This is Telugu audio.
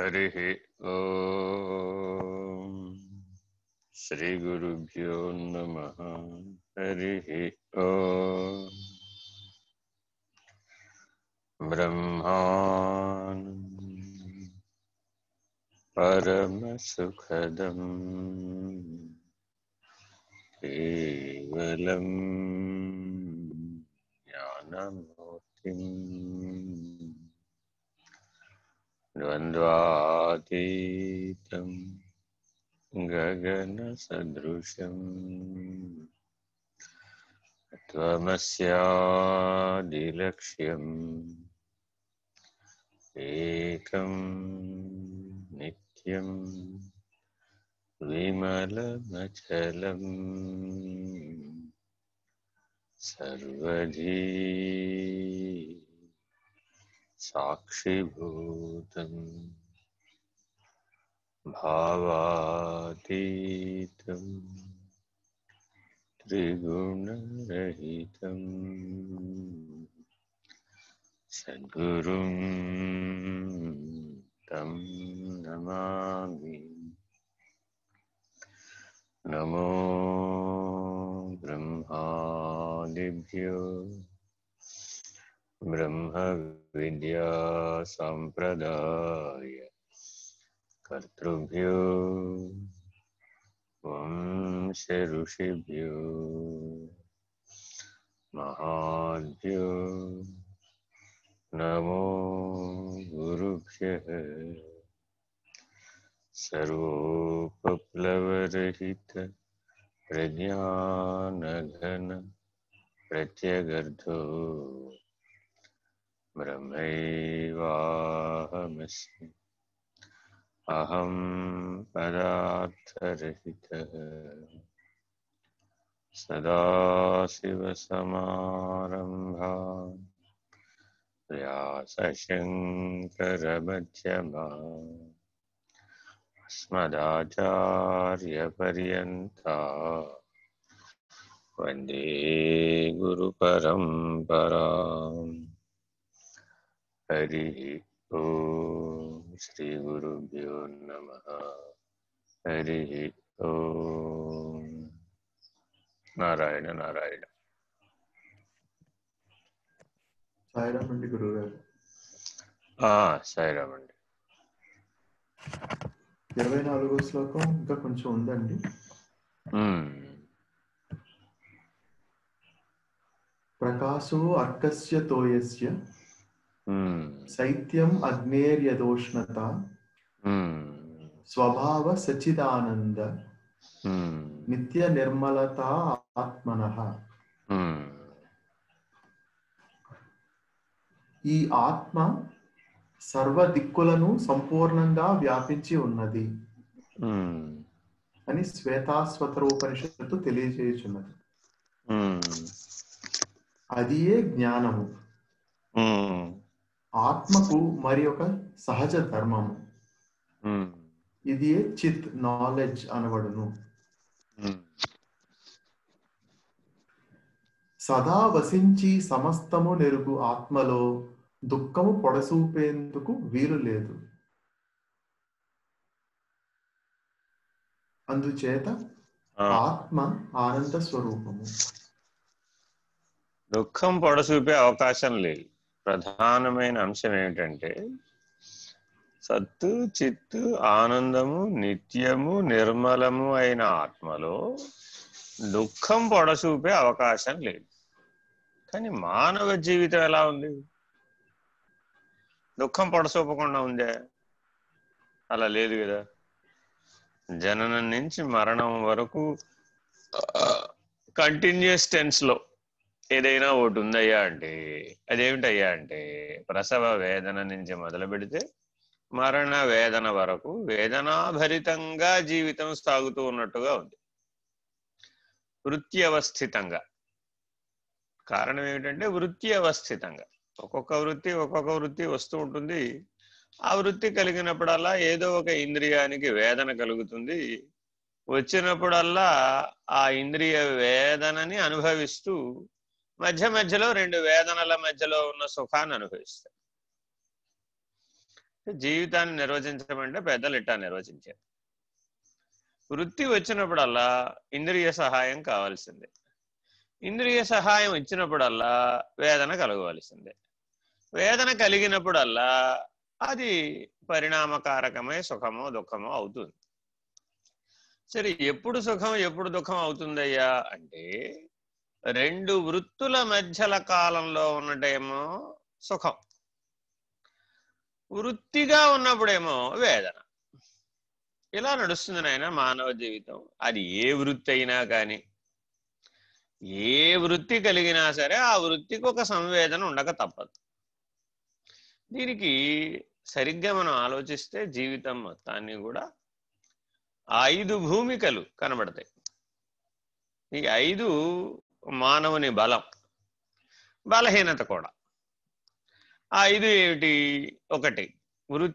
हरिः ॐ श्रीगुरुभ्यो नमः। हरिः ॐ ब्रह्मान् परमसुखदम्। केवलम् ज्ञानमूर्तिम् द्वन्द्वातीतम् गगनसदृशम् त्वमस्यादिलक्ष्यम् एकं नित्यं विमलमचलम्। सर्वधी साक्षिभूतम् भावातीतम् त्रिगुणरहितम्। सद्गुरुं तं नमामि। नमो ब्रह्मादिभ्यो ब्रह्मविद्यासम्प्रदाय कर्तृभ्यो वंश ऋषिभ्यो। महाभ्यो नमो गुरुभ्यः। सर्वोपप्लवरहित प्रज्ञानघन प्रत्यगर्धो। ब्रह्मैवाहमस्मि। अहं पदार्थरहितः। सदाशिवसमारम्भा व्यासशङ्करमध्यमा अस्मदाचार्यपर्यन्ता वंदे गुरुपरम्पराम् హరి శ్రీ గురుభ్యో నమ. హరి నారాయణ నారాయణ. సాయిరామండి అండి సాయిరామండి. ఇరవై నాలుగో శ్లోకం ఇంకా కొంచెం ఉందండి. ప్రకాశో అర్కస్య తోయస్య శైత్యం అగ్నేర్యదోష్ణత. స్వభావ సచిదానంద. నిత్య నిర్మలత ఆత్మన. ఈ ఆత్మ సర్వ దిక్కులను సంపూర్ణంగా వ్యాపించి ఉన్నది. అని శ్వేతాస్వతరోపనిషత్తు తెలియజేయుచున్నది. అదియే జ్ఞానము. ఆత్మకు మరి ఒక సహజ ధర్మము. ఇది చిత్ నాలెడ్జ్ అనబడును. సదా వసించి సమస్తము నెరుగు ఆత్మలో దుఃఖము పొడసూపేందుకు వీలు లేదు. అందుచేత ఆత్మ ఆనంద స్వరూపము. దుఃఖం పొడసూపే అవకాశం లేదు. ప్రధానమైన అంశం ఏమిటంటే సత్తు చిత్తు ఆనందము నిత్యము నిర్మలము అయిన ఆత్మలో దుఃఖం పొడసూపే అవకాశం లేదు. కానీ మానవ జీవితం ఎలా ఉంది? దుఃఖం పొడసూపకుండా ఉందే? అలా లేదు కదా. జననం నుంచి మరణం వరకు కంటిన్యూస్ టెన్స్లో ఏదైనా ఒకటి ఉందయ్యా అంటే అదేమిటయ్యా అంటే ప్రసవ వేదన నుంచి మొదలు పెడితే మరణ వేదన వరకు వేదనాభరితంగా జీవితం సాగుతూ ఉన్నట్టుగా ఉంది. వృత్తి అవస్థితంగా కారణం ఏమిటంటే వృత్తి అవస్థితంగా ఒక్కొక్క వృత్తి ఒక్కొక్క వృత్తి వస్తూ ఉంటుంది. ఆ వృత్తి కలిగినప్పుడల్లా ఏదో ఒక ఇంద్రియానికి వేదన కలుగుతుంది. వచ్చినప్పుడల్లా ఆ ఇంద్రియ వేదనని అనుభవిస్తూ మధ్య మధ్యలో రెండు వేదనల మధ్యలో ఉన్న సుఖాన్ని అనుభవిస్తాడు జీవితాన్ని నిర్వచించమంటే పెద్దలు ఇట్టా నిర్వచించారు. వృత్తి వచ్చినప్పుడల్లా ఇంద్రియ సహాయం కావాల్సిందే. ఇంద్రియ సహాయం ఇచ్చినప్పుడల్లా వేదన కలగవలసిందే. వేదన కలిగినప్పుడల్లా అది పరిణామకారకమే సుఖమో దుఃఖమో అవుతుంది. సరే ఎప్పుడు సుఖం ఎప్పుడు దుఃఖం అవుతుందయ్యా? అంటే రెండు వృత్తుల మధ్యల కాలంలో ఉన్నటేమో సుఖం. వృత్తిగా ఉన్నప్పుడేమో వేదన. ఇలా నడుస్తుంది నాయన మానవ జీవితం. అది ఏ వృత్తి అయినా కానీ ఏ వృత్తి కలిగినా సరే ఆ వృత్తికి ఒక సంవేదన ఉండక తప్పదు. దీనికి సరిగ్గా మనం ఆలోచిస్తే జీవితం మొత్తాన్ని కూడా ఐదు భూమికలు కనబడతాయి. ఈ ఐదు మానవుని బలం బలహీనత కూడా. ఆ ఇది ఏమిటి? ఒకటి.